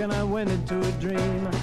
and I went into a dream.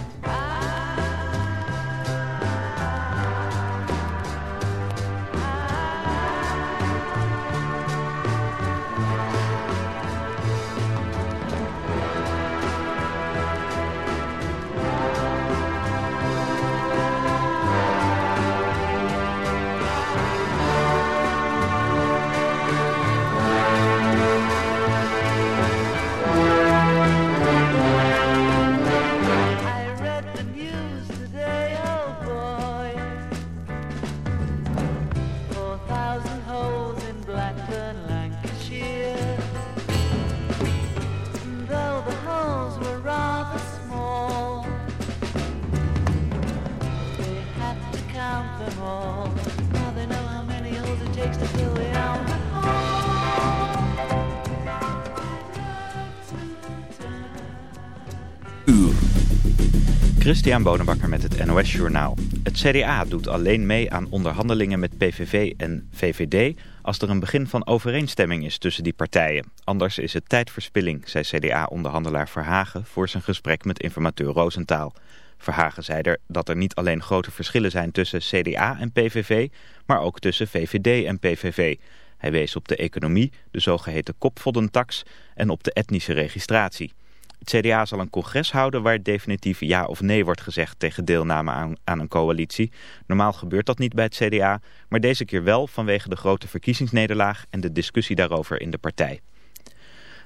Christian Bonenbakker met het NOS Journaal. Het CDA doet alleen mee aan onderhandelingen met PVV en VVD... als er een begin van overeenstemming is tussen die partijen. Anders is het tijdverspilling, zei CDA-onderhandelaar Verhagen... voor zijn gesprek met informateur Roosentaal. Verhagen zei er dat er niet alleen grote verschillen zijn tussen CDA en PVV... maar ook tussen VVD en PVV... Hij wees op de economie, de zogeheten kopvoddentax en op de etnische registratie. Het CDA zal een congres houden waar definitief ja of nee wordt gezegd tegen deelname aan, aan een coalitie. Normaal gebeurt dat niet bij het CDA, maar deze keer wel vanwege de grote verkiezingsnederlaag en de discussie daarover in de partij.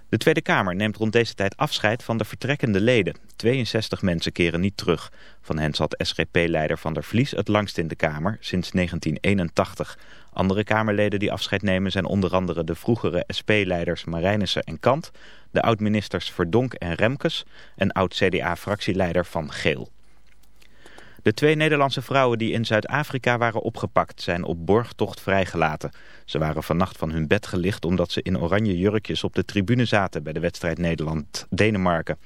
De Tweede Kamer neemt rond deze tijd afscheid van de vertrekkende leden. 62 mensen keren niet terug. Van hen zat SGP-leider Van der Vlies het langst in de Kamer, sinds 1981. Andere Kamerleden die afscheid nemen zijn onder andere de vroegere SP-leiders Marijnissen en Kant, de oud-ministers Verdonk en Remkes en oud-CDA-fractieleider Van Geel. De twee Nederlandse vrouwen die in Zuid-Afrika waren opgepakt zijn op borgtocht vrijgelaten. Ze waren vannacht van hun bed gelicht omdat ze in oranje jurkjes op de tribune zaten bij de wedstrijd Nederland-Denemarken.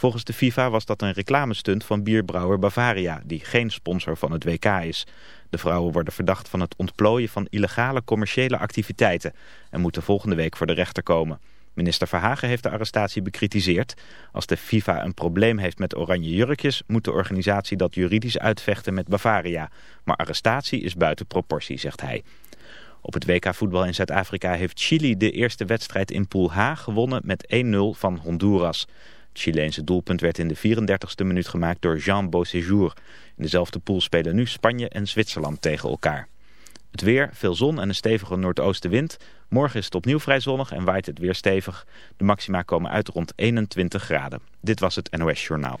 Volgens de FIFA was dat een reclamestunt van bierbrouwer Bavaria, die geen sponsor van het WK is. De vrouwen worden verdacht van het ontplooien van illegale commerciële activiteiten en moeten volgende week voor de rechter komen. Minister Verhagen heeft de arrestatie bekritiseerd. Als de FIFA een probleem heeft met oranje jurkjes... moet de organisatie dat juridisch uitvechten met Bavaria. Maar arrestatie is buiten proportie, zegt hij. Op het WK voetbal in Zuid-Afrika heeft Chili de eerste wedstrijd in Pool H gewonnen met 1-0 van Honduras. Het Chileense doelpunt werd in de 34ste minuut gemaakt door Jean Beauséjour. In dezelfde pool spelen nu Spanje en Zwitserland tegen elkaar. Het weer, veel zon en een stevige noordoostenwind. Morgen is het opnieuw vrij zonnig en waait het weer stevig. De maxima komen uit rond 21 graden. Dit was het NOS Journaal.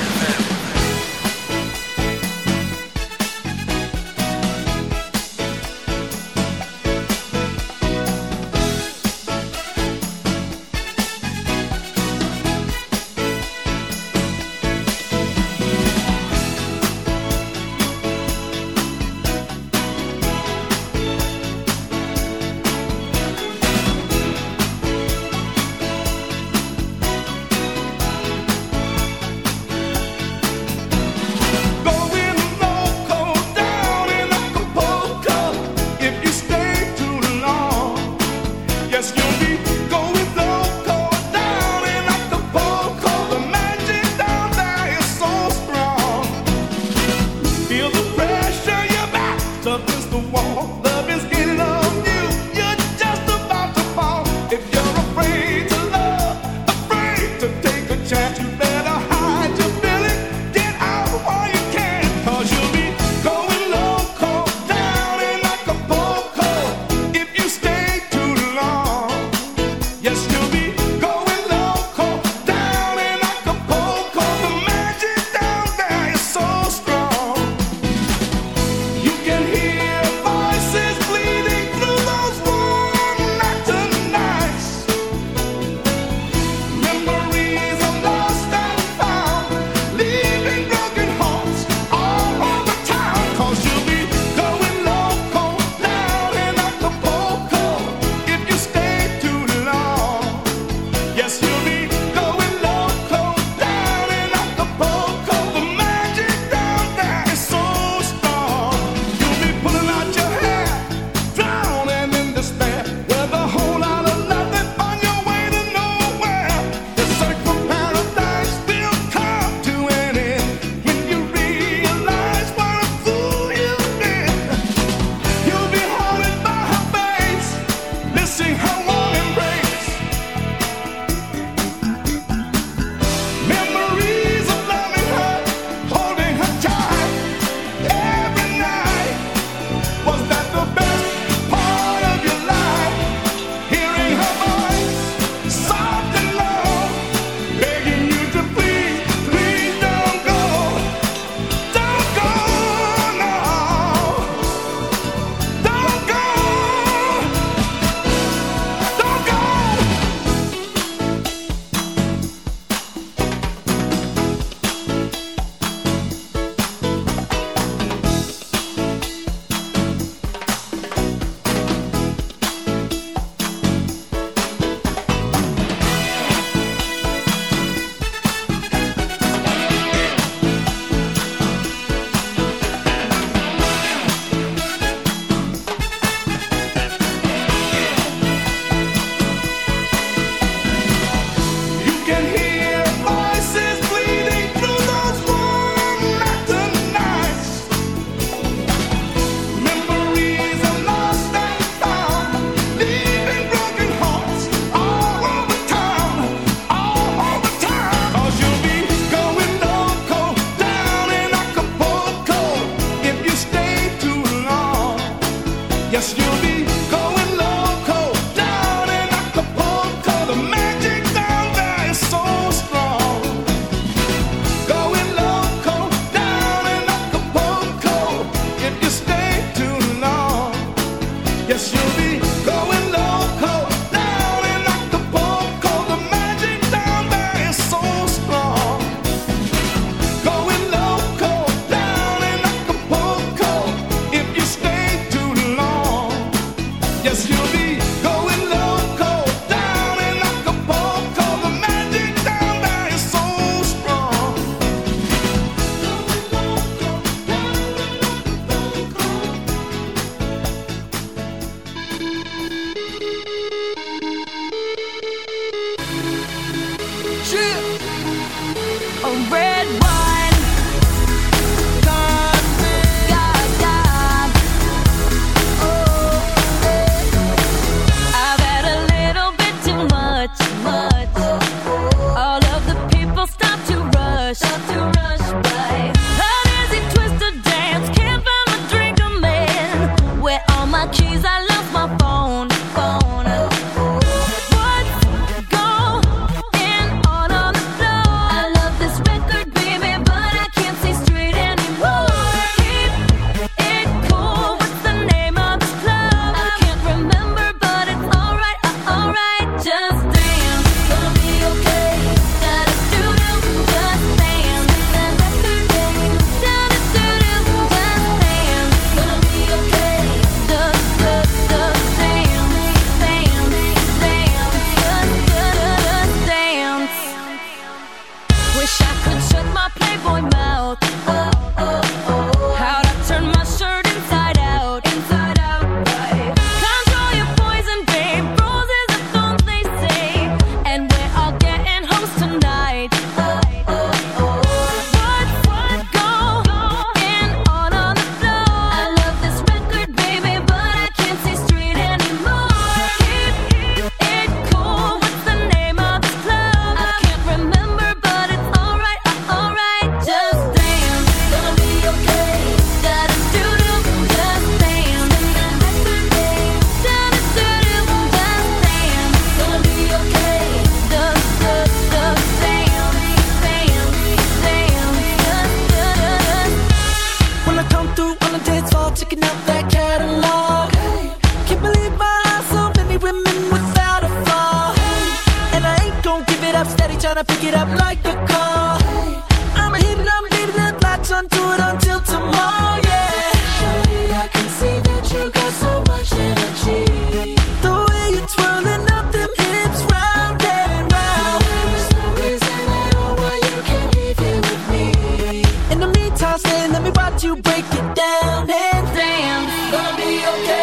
okay.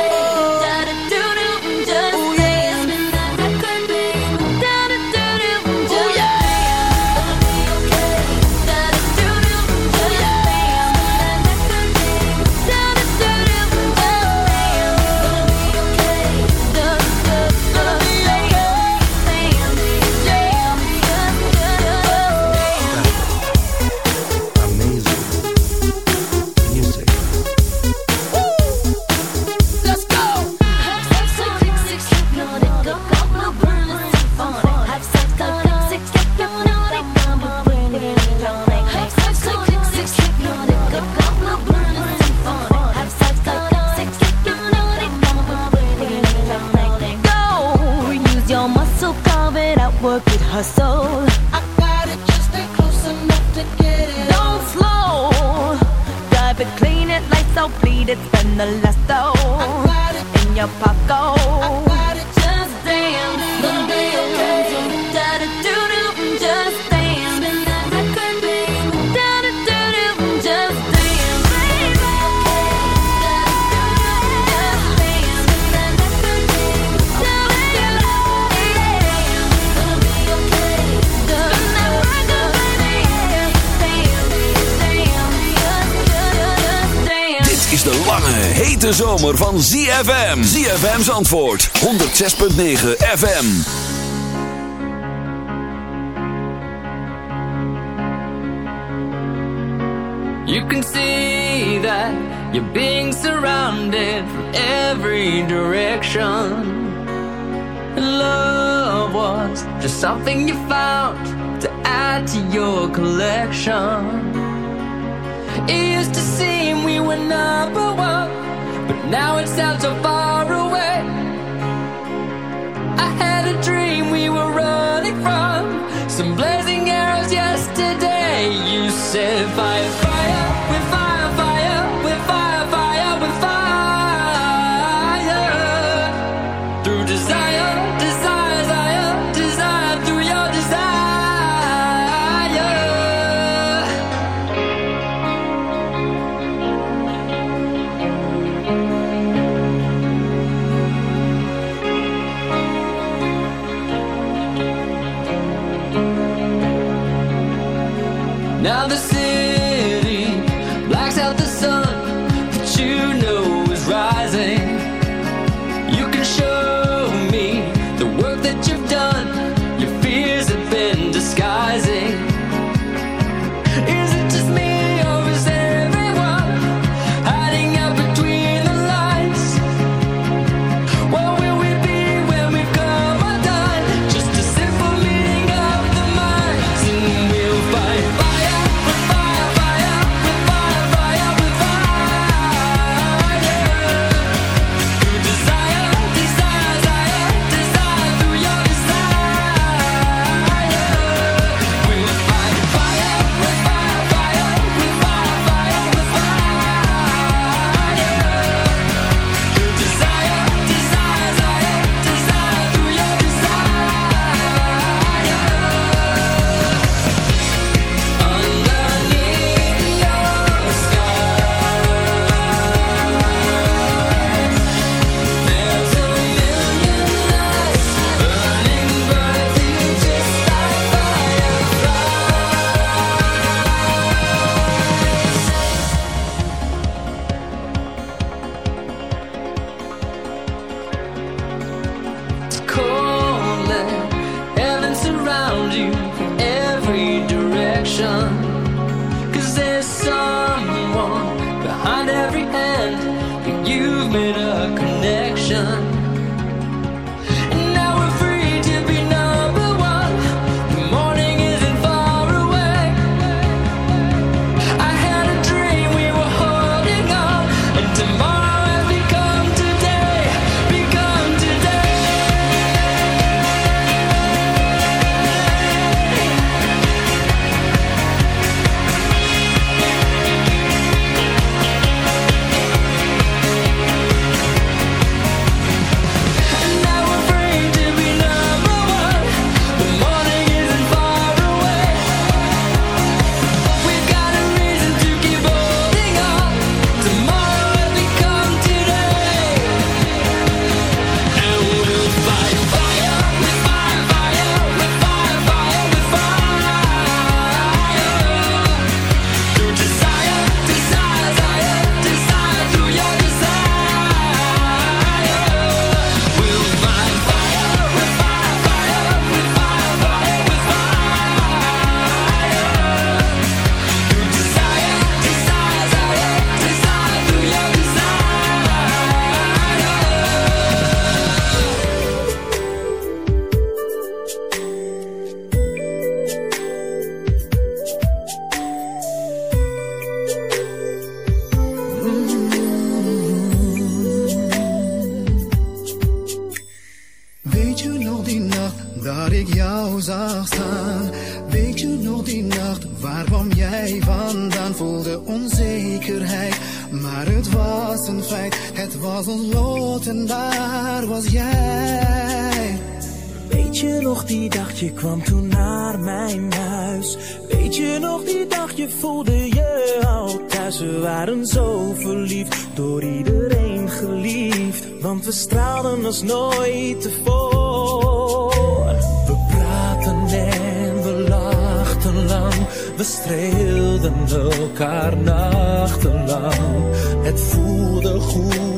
ZFM. ZFM's antwoord. 106.9 FM. You can see that you're being surrounded from every direction. Love was just something you found to add to your collection. It used to seem we were number one, but now it's sounds so far. if fire. Was ons lot en daar was jij. Weet je nog die dag je kwam toen naar mijn huis? Weet je nog die dag je voelde je al thuis? We waren zo verliefd, door iedereen geliefd. Want we straalden als nooit tevoren. We praten en we lachten lang. We streelden elkaar nachtenlang. Het voelde goed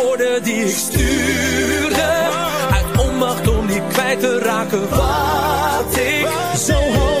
die ik stuurde. Uit onmacht om niet kwijt te raken wat ik zo hopeloos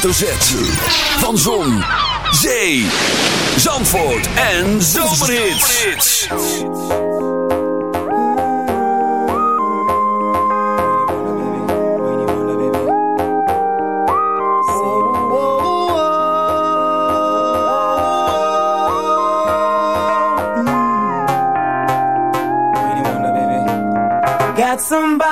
Hoofdletter. Van Zon, Zee, Zandvoort en Zomerhits. Got somebody,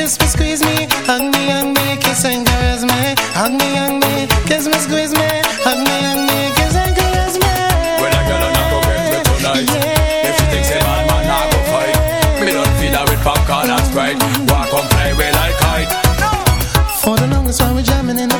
kiss me, squeeze me, hug me, hug me, kiss and caress me, hug me, hug me, kiss me, squeeze me, hug me, hug me, kiss and caress me. When I got a knock again for tonight, yeah. if she thinks a bad man, I go fight. Me don't feed her with popcorn and Sprite, walk on fly way like kite. No. For the longest while we're jamming in the